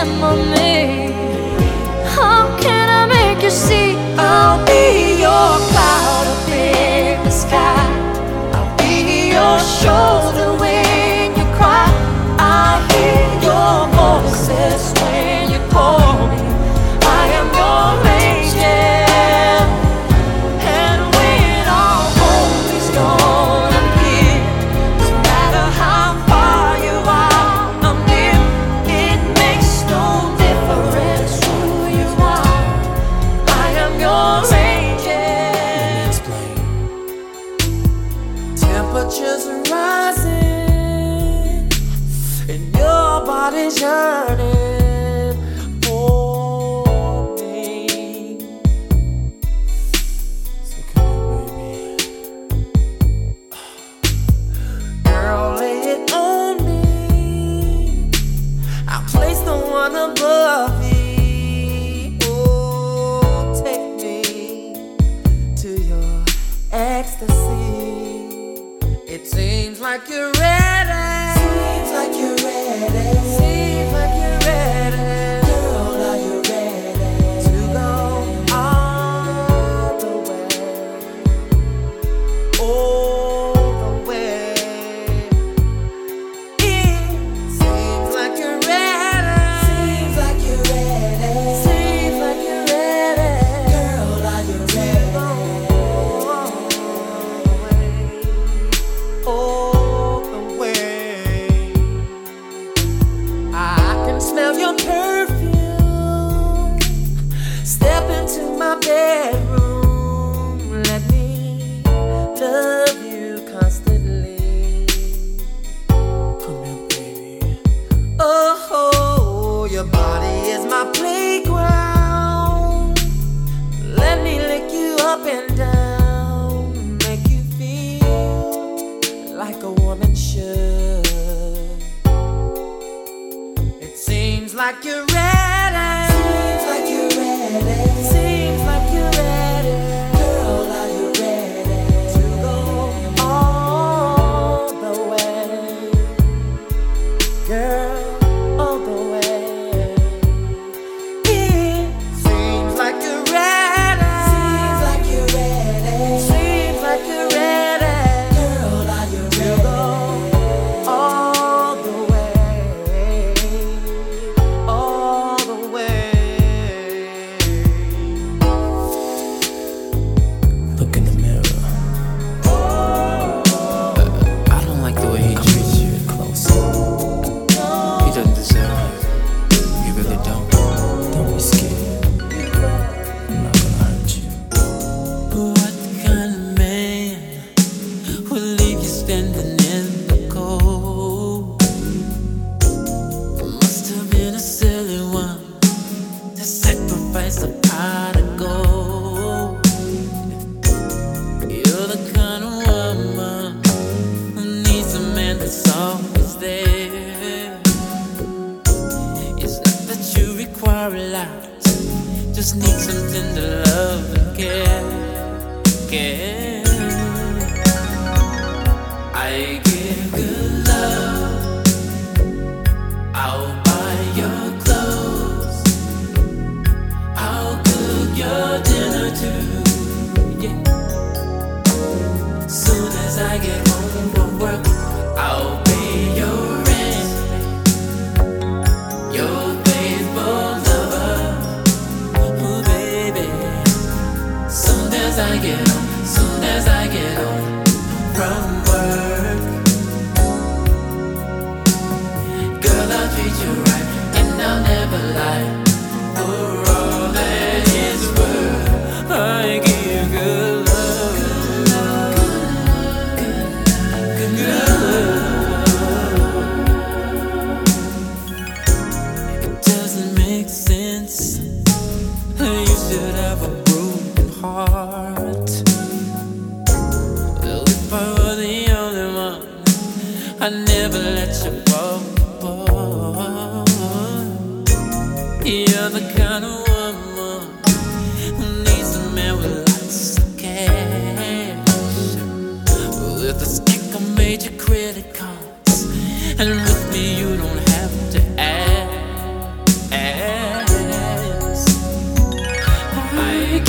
remember? How can I make you see I'll be?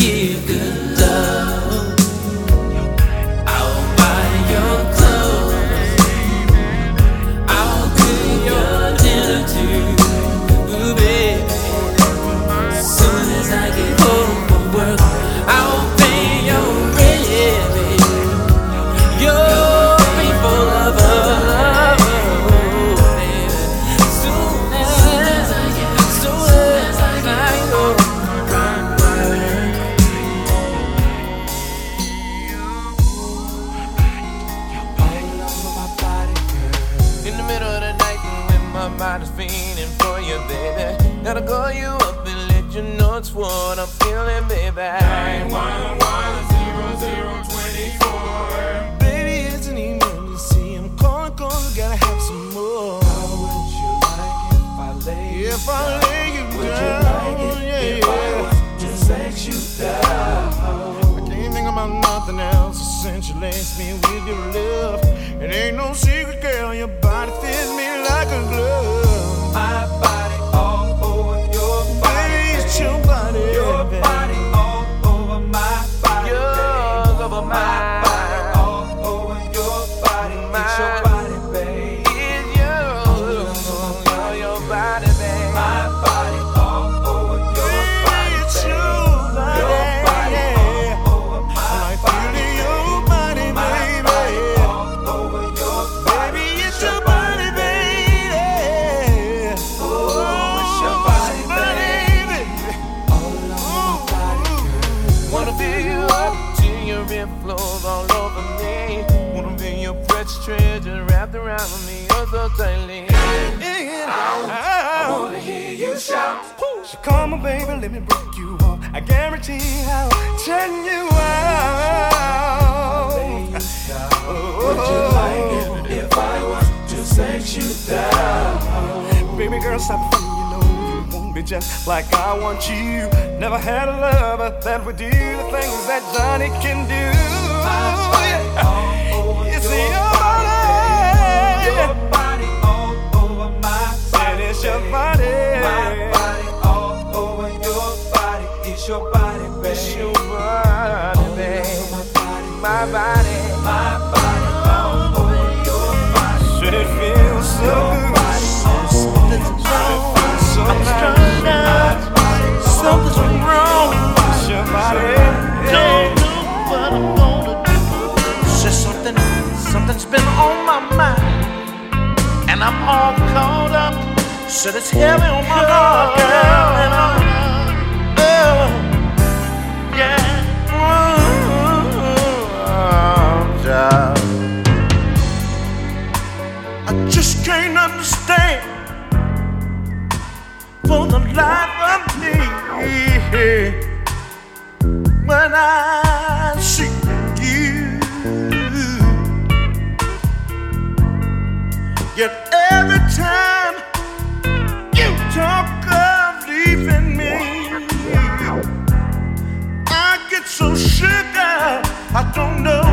give good. It's your body, baby. It's your body, oh, babe. My body, my body, oh, oh, your body. Should it feel so good? Oh, something's wrong. So I'm strung out. Something's wrong. It's. Don't know what I'm gonna do. It's just something, something's been on my mind, and I'm all caught up. Said it's heavy on my heart, girl, and I'm life of me when I see you. Yet every time you talk of leaving me, I get so shook up, I don't know.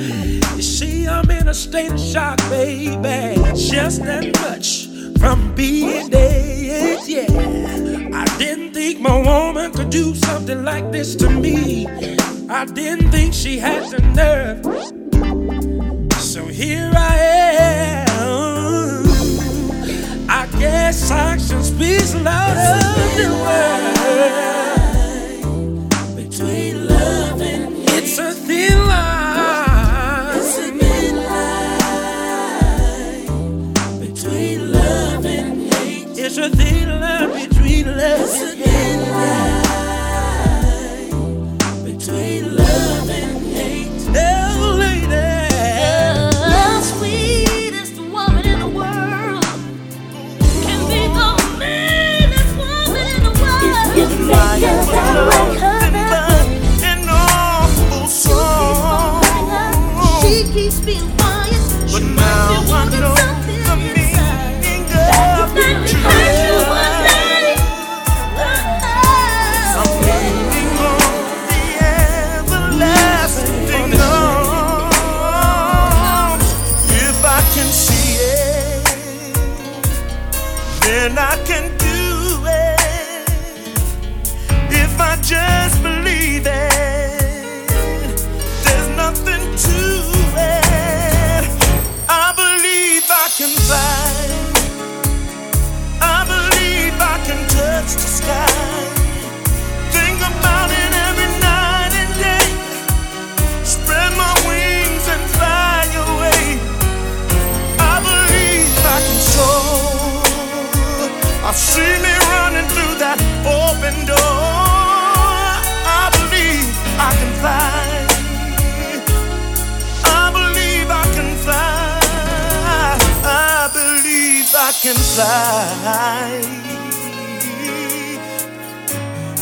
You see, I'm in a state of shock, baby. Just that much from being dead, yeah. I didn't think my woman could do something like this to me. I didn't think she had the nerve. So here I am. I guess actions speak louder than words. life.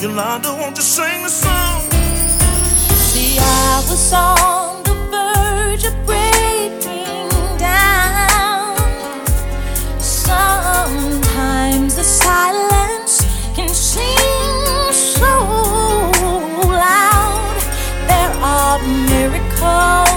Yolanda, won't you sing the song? See, I was on the verge of breaking down. Sometimes the silence can seem so loud. There are miracles.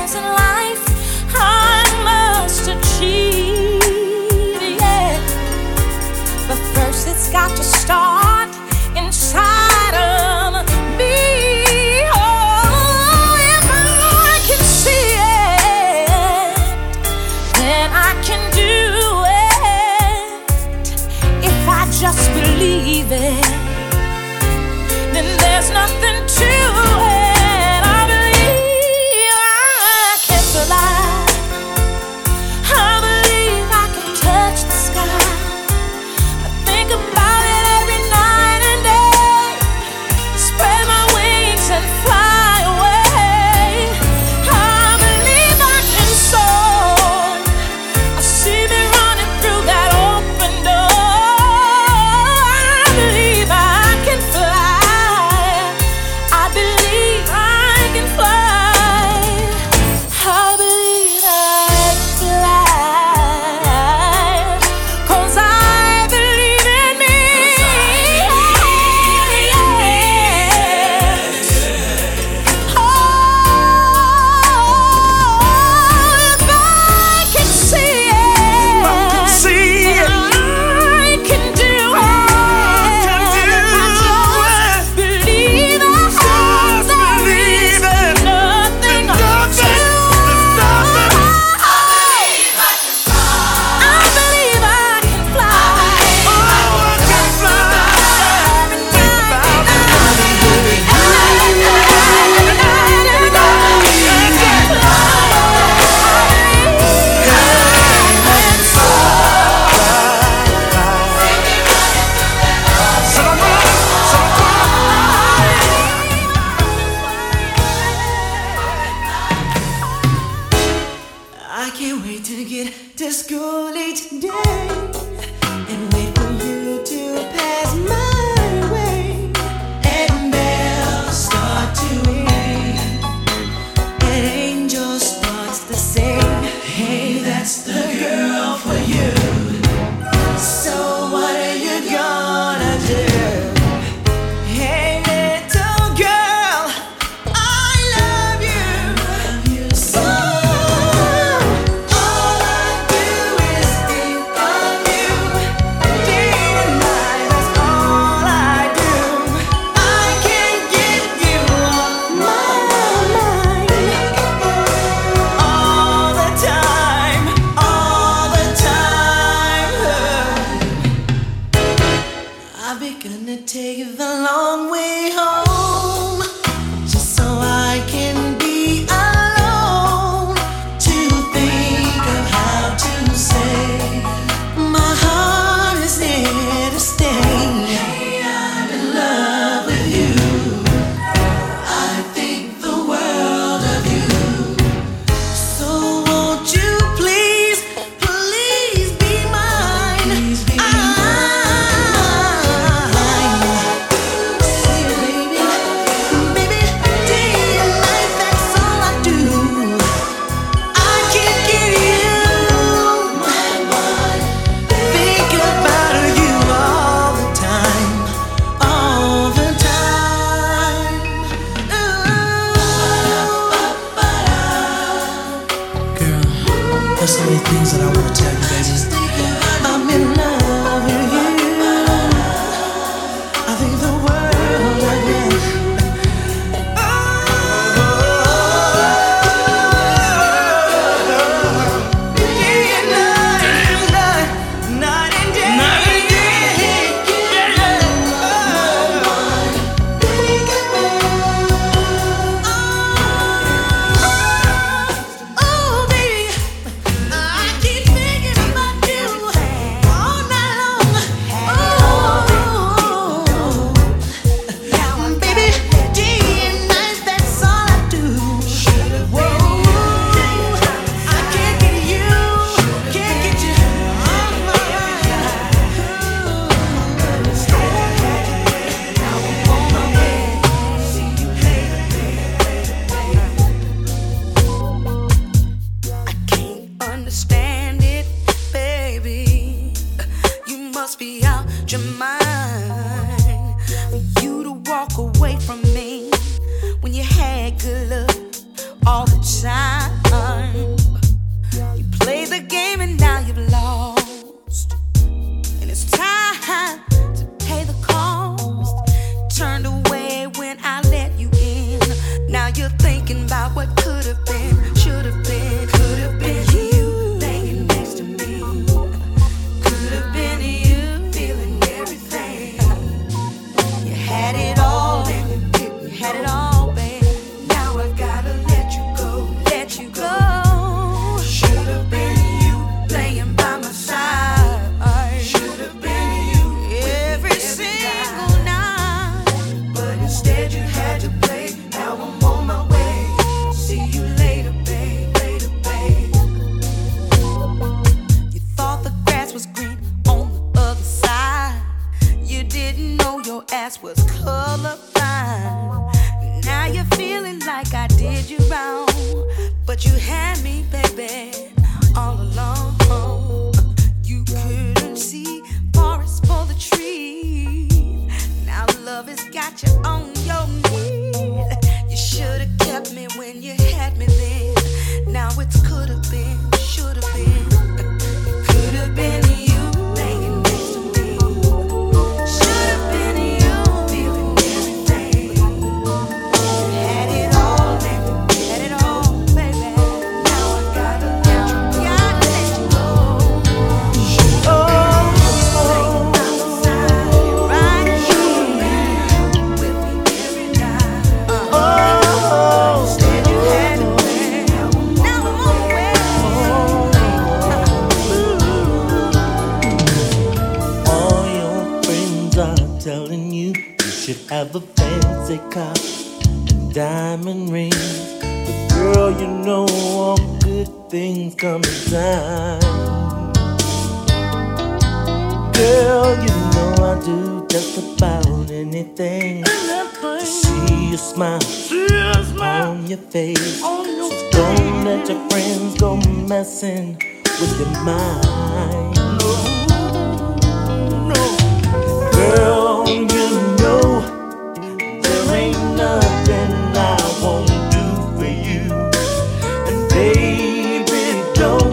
baby, don't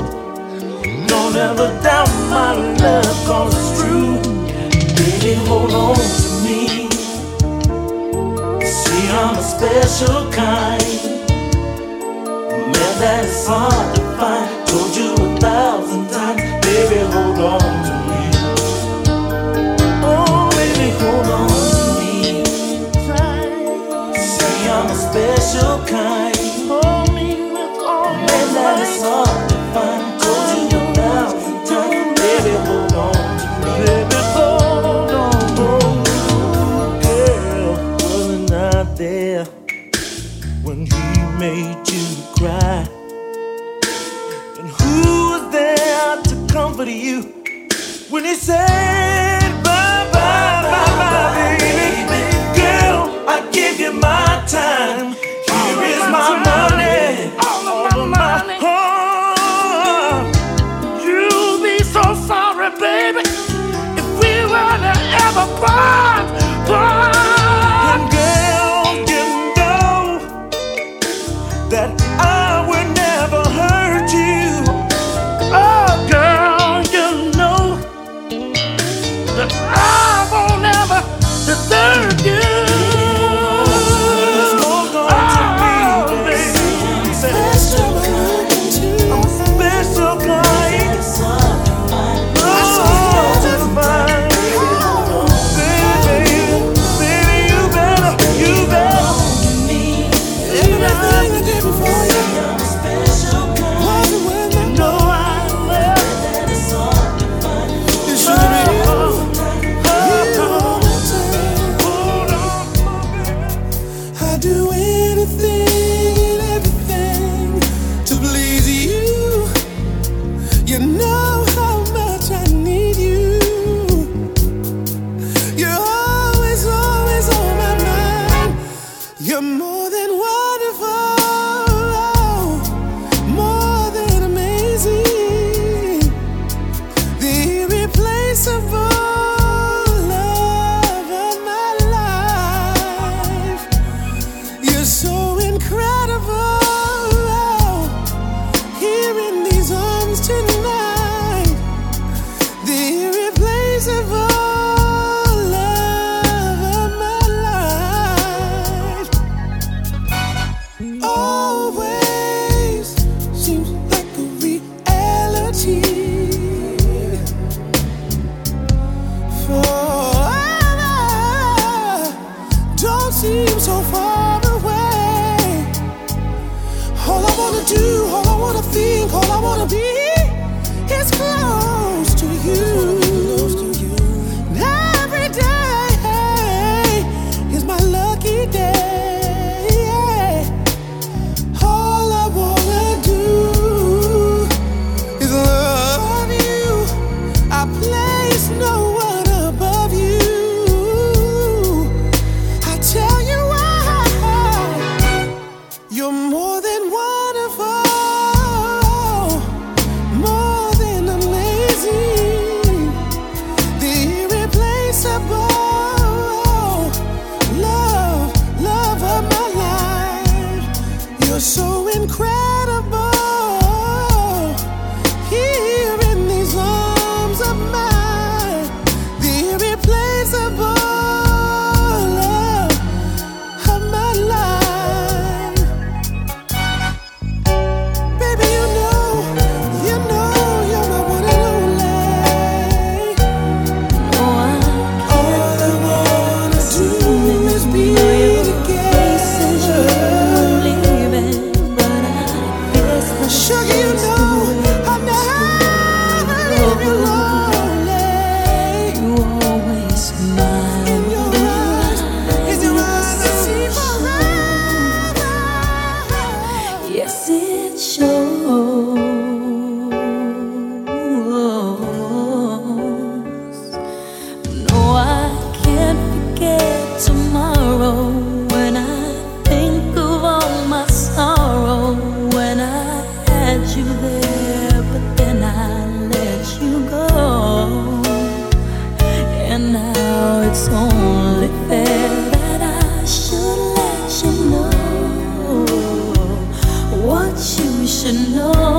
Don't ever doubt my love cause it's true. Baby, hold on to me. See, I'm a special kind. Man, that is hard alone.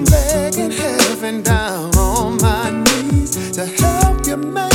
I'm begging heaven down on my knees to help you make.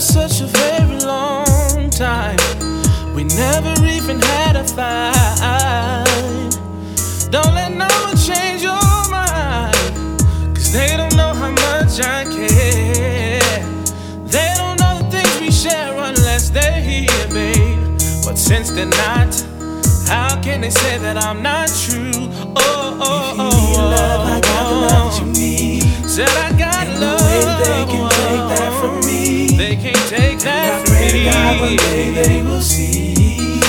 for such a very long time. We never even had a fight. Don't let no one change your mind. Cause they don't know how much I care. They don't know the things we share unless they're here, babe. But since they're not, how can they say that I'm not true? Oh, oh, oh. If you oh, need oh, love, I got the love you oh. need. Said I got and love. The way they can take that from me. They can't take that from me. God, one day they will see.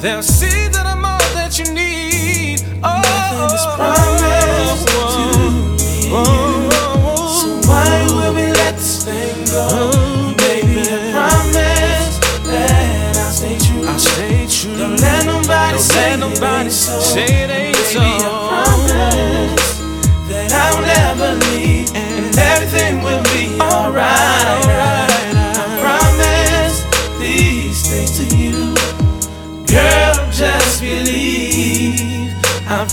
They'll see that I'm all that you need. Oh, Nothing is oh, promised oh, to oh, me. Oh, oh, so oh. why will we let this thing go? Baby, I promise that I'll stay true. I'll stay true. Don't let nobody, Don't say, let nobody it ain't so. say it ain't Baby, so.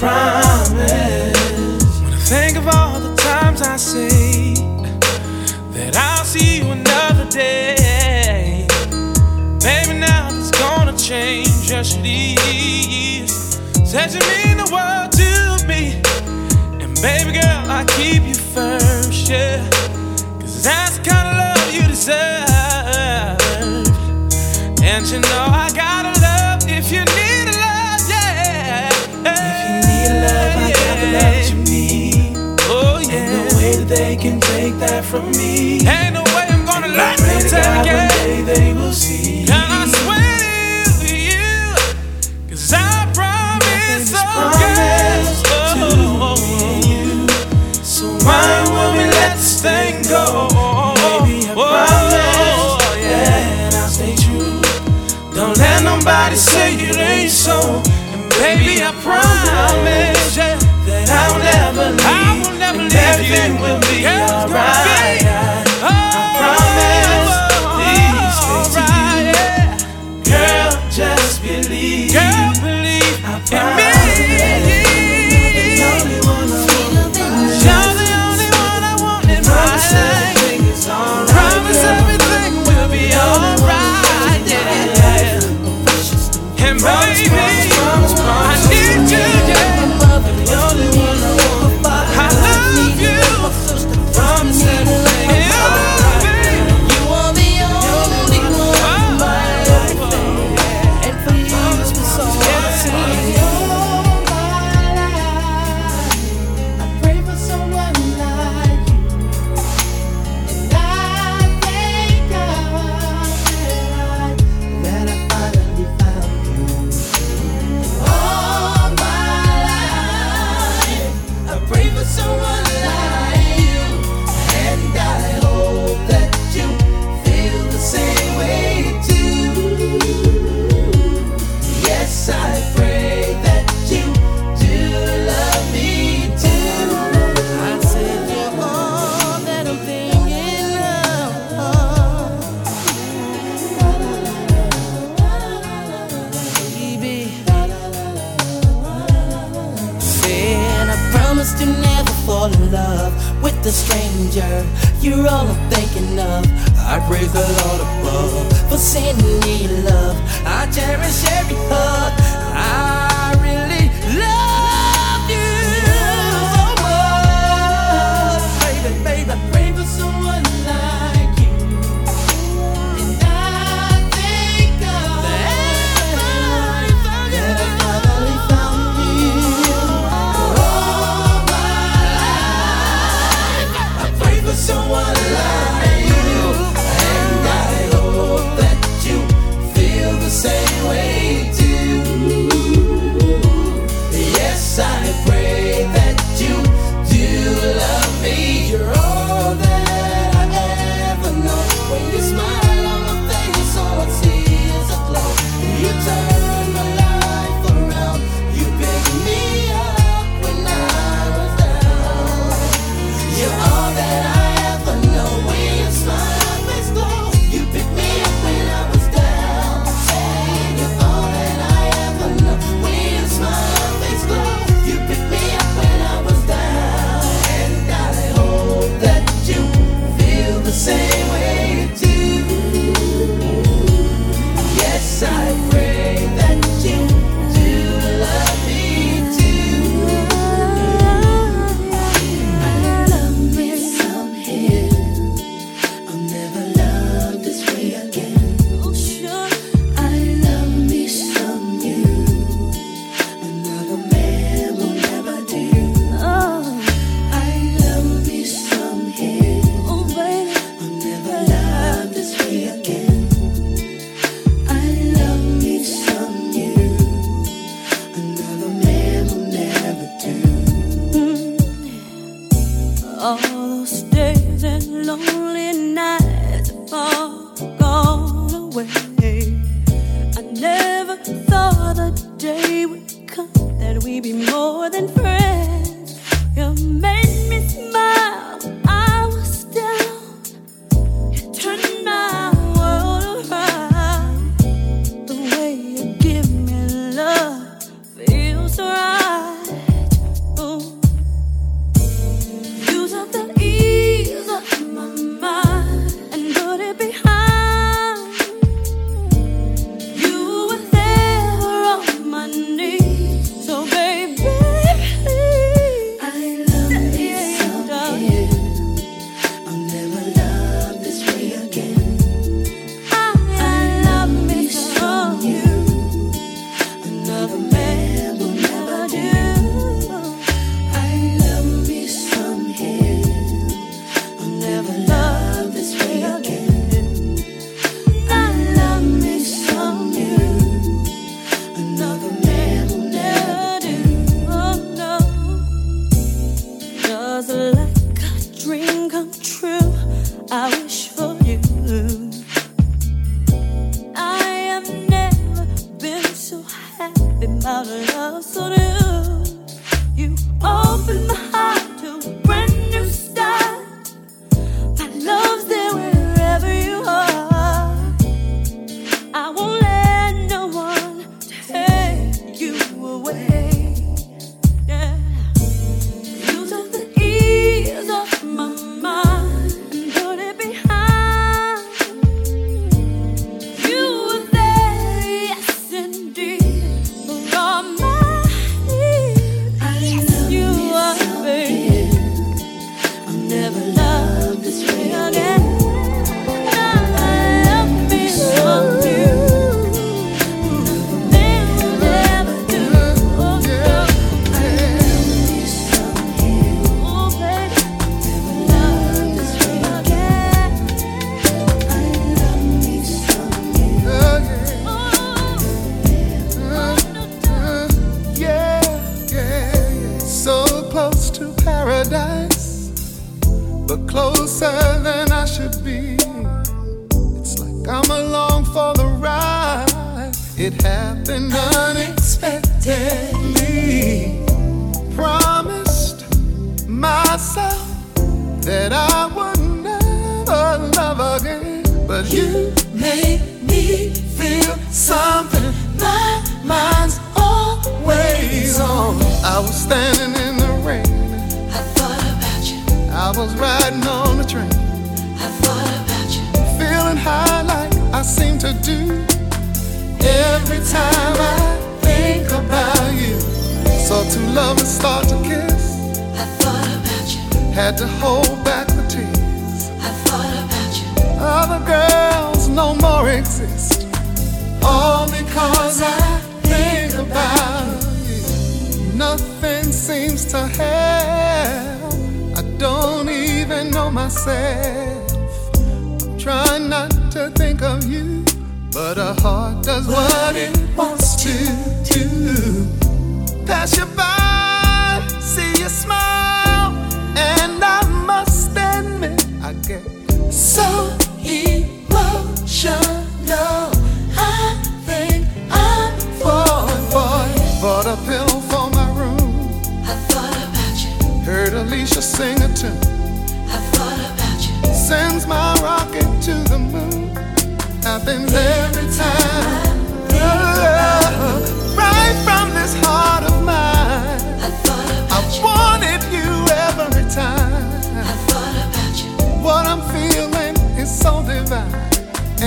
promise. When I think of all the times I say that I'll see you another day, baby, now it's gonna change. Yes, it is. Says you mean the world to me, and baby girl, I keep you first, yeah. Cause that's the kind of love you deserve, and you know I. they can take that from me. Ain't no way I'm gonna let them tell again. One day they will see. And I swear to you, cause I promise so promised oh. to oh, you. Oh, oh. So why will we let this thing go? Baby, I promise that I'll stay true. Don't let nobody say it ain't so. And baby, I promise. everything will be alright.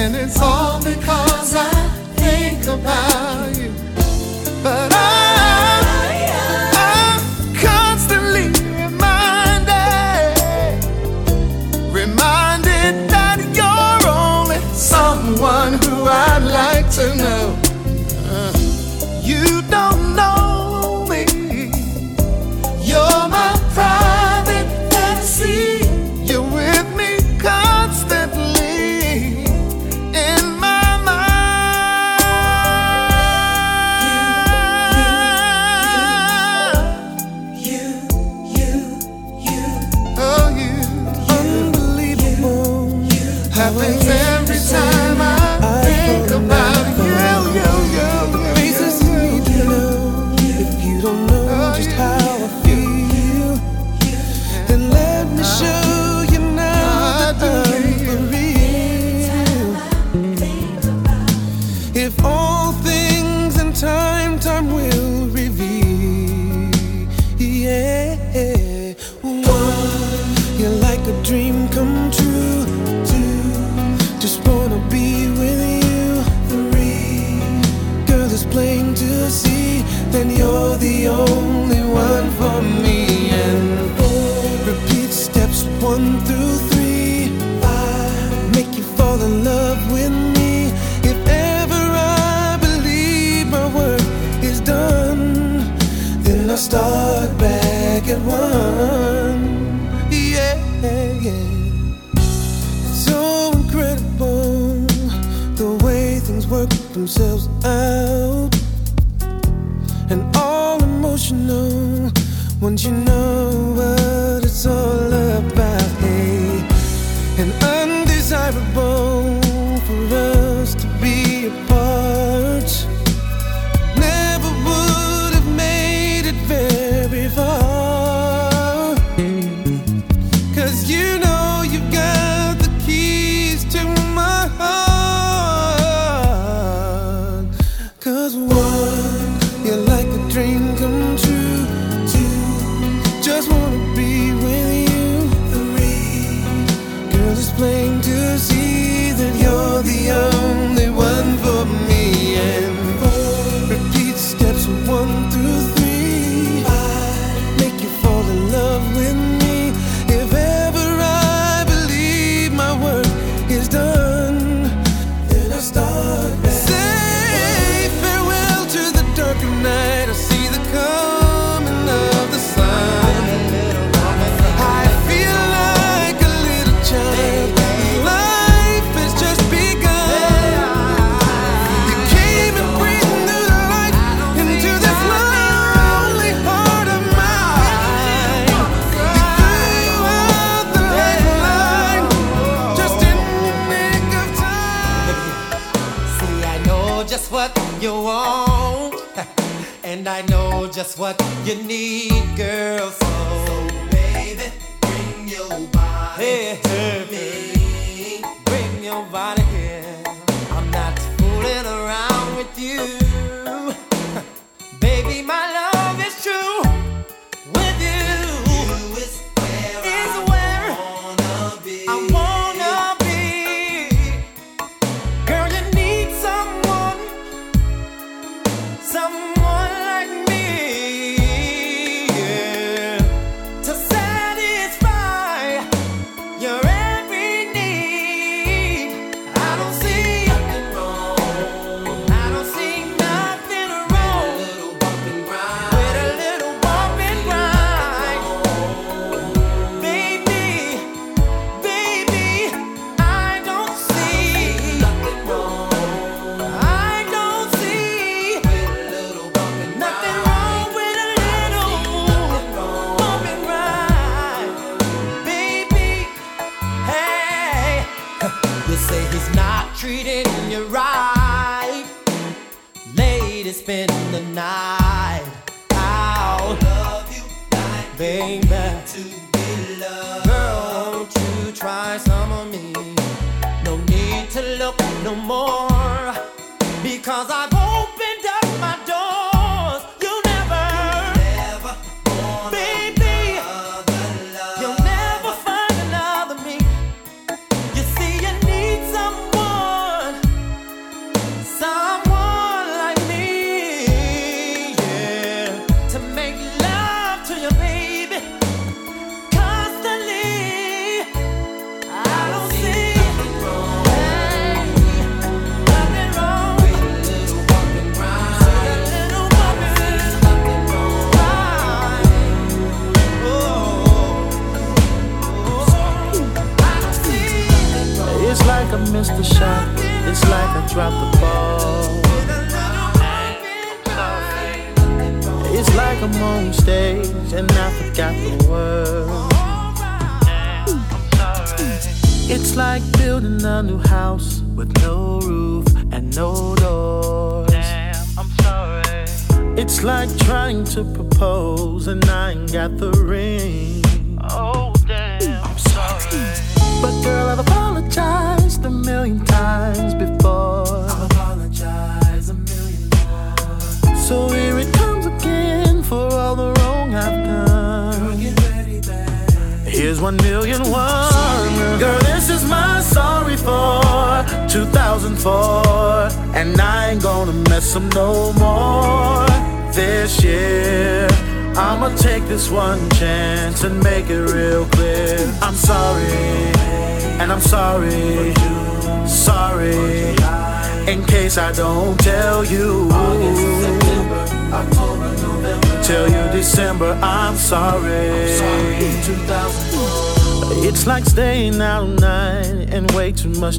Once it's all because I think about,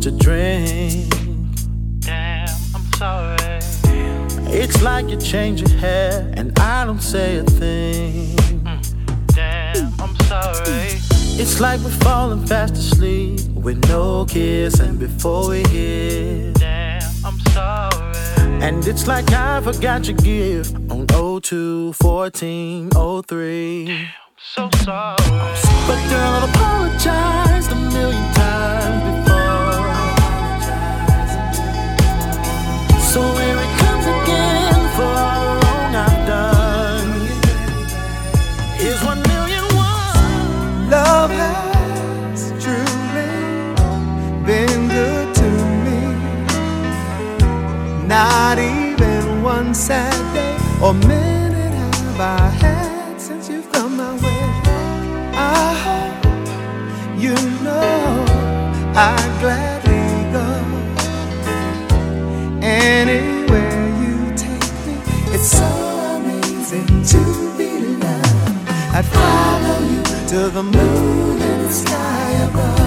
to drink. Damn, I'm sorry. It's like you change your hair and I don't say a thing. Mm, damn, I'm sorry. It's like we're falling fast asleep with no kiss and before we hit. Damn, I'm sorry. And it's like I forgot your gift or minute have I had since you've come my way. I hope you know I'd gladly go anywhere you take me. It's so amazing to be loved. I'd follow you to the moon and the sky above.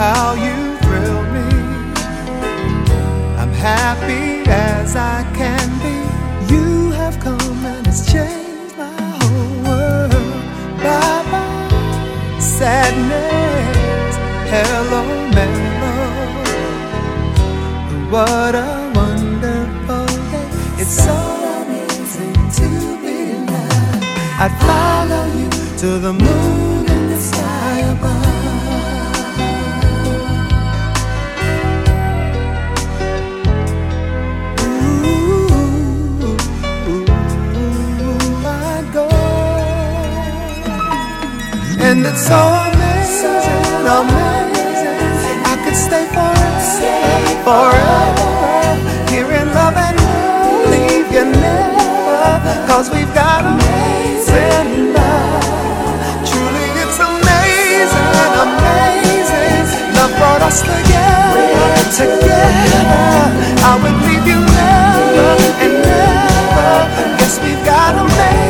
How you thrill me. I'm happy as I can be. You have come and it's changed my whole world. Bye bye, sadness. Hello, mellow. What a wonderful day. It's so amazing to be alive. I'd follow you to the moon And it's so amazing, amazing. I could stay forever, forever. Here in love and leave you never. Cause we've got amazing love. Truly, it's amazing, amazing. Love brought us together, together. I would leave you never and never. Yes, we've got amazing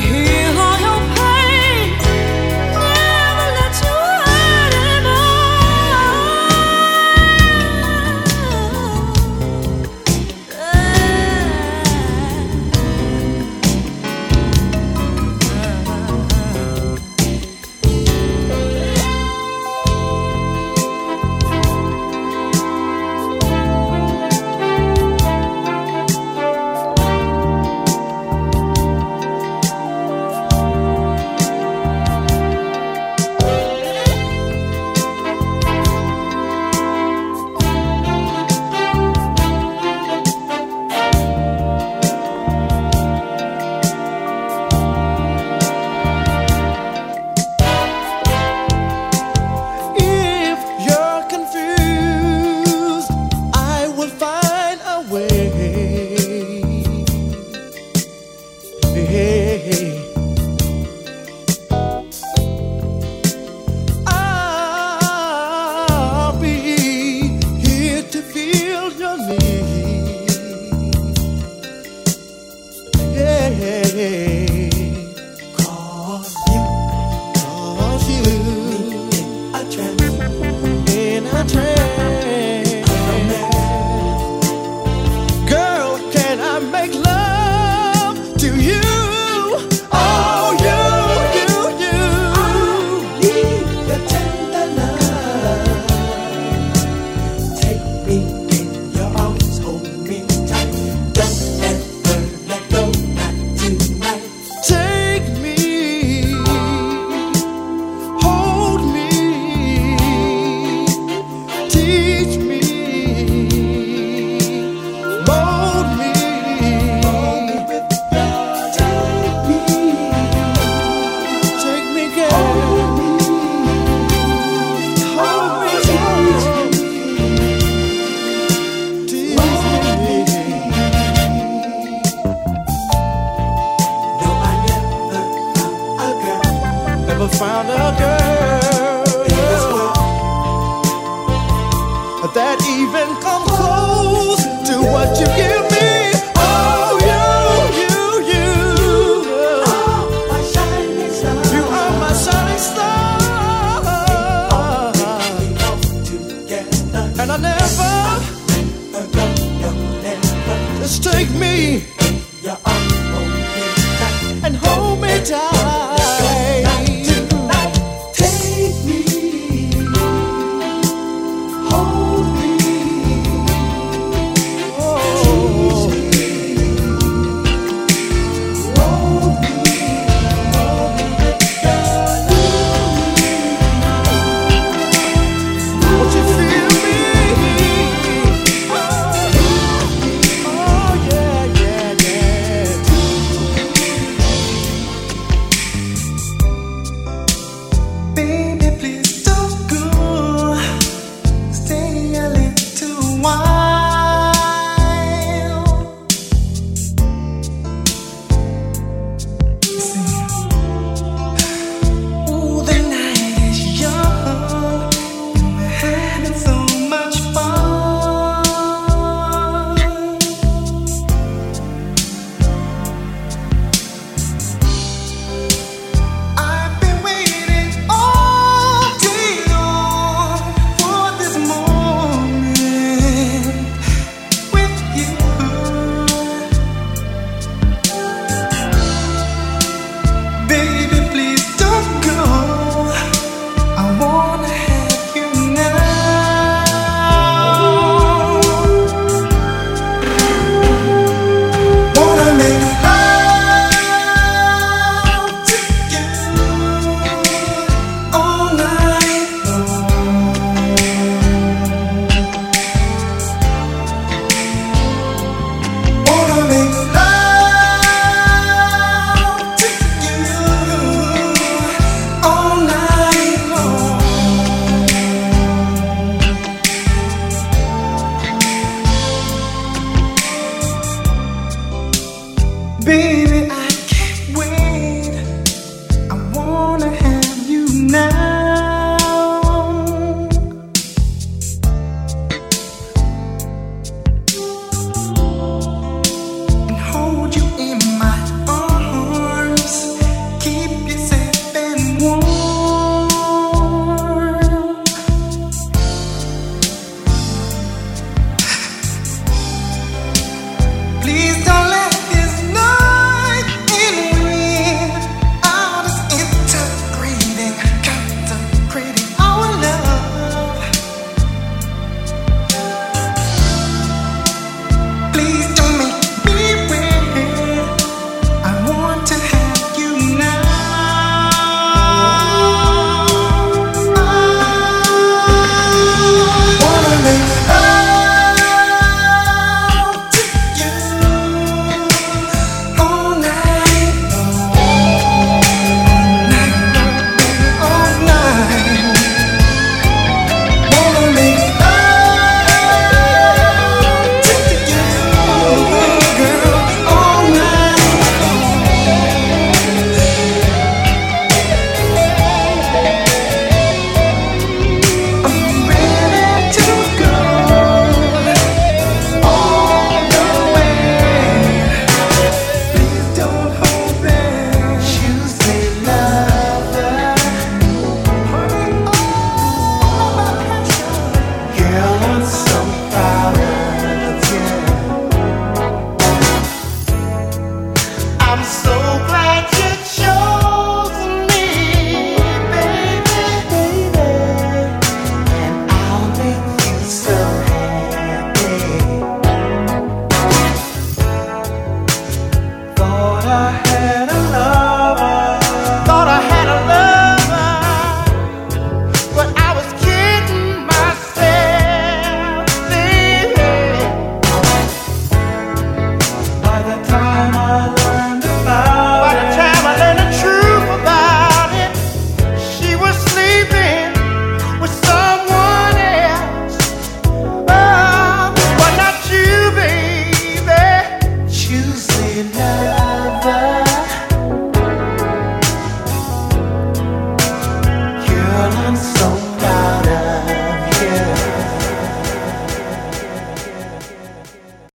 hear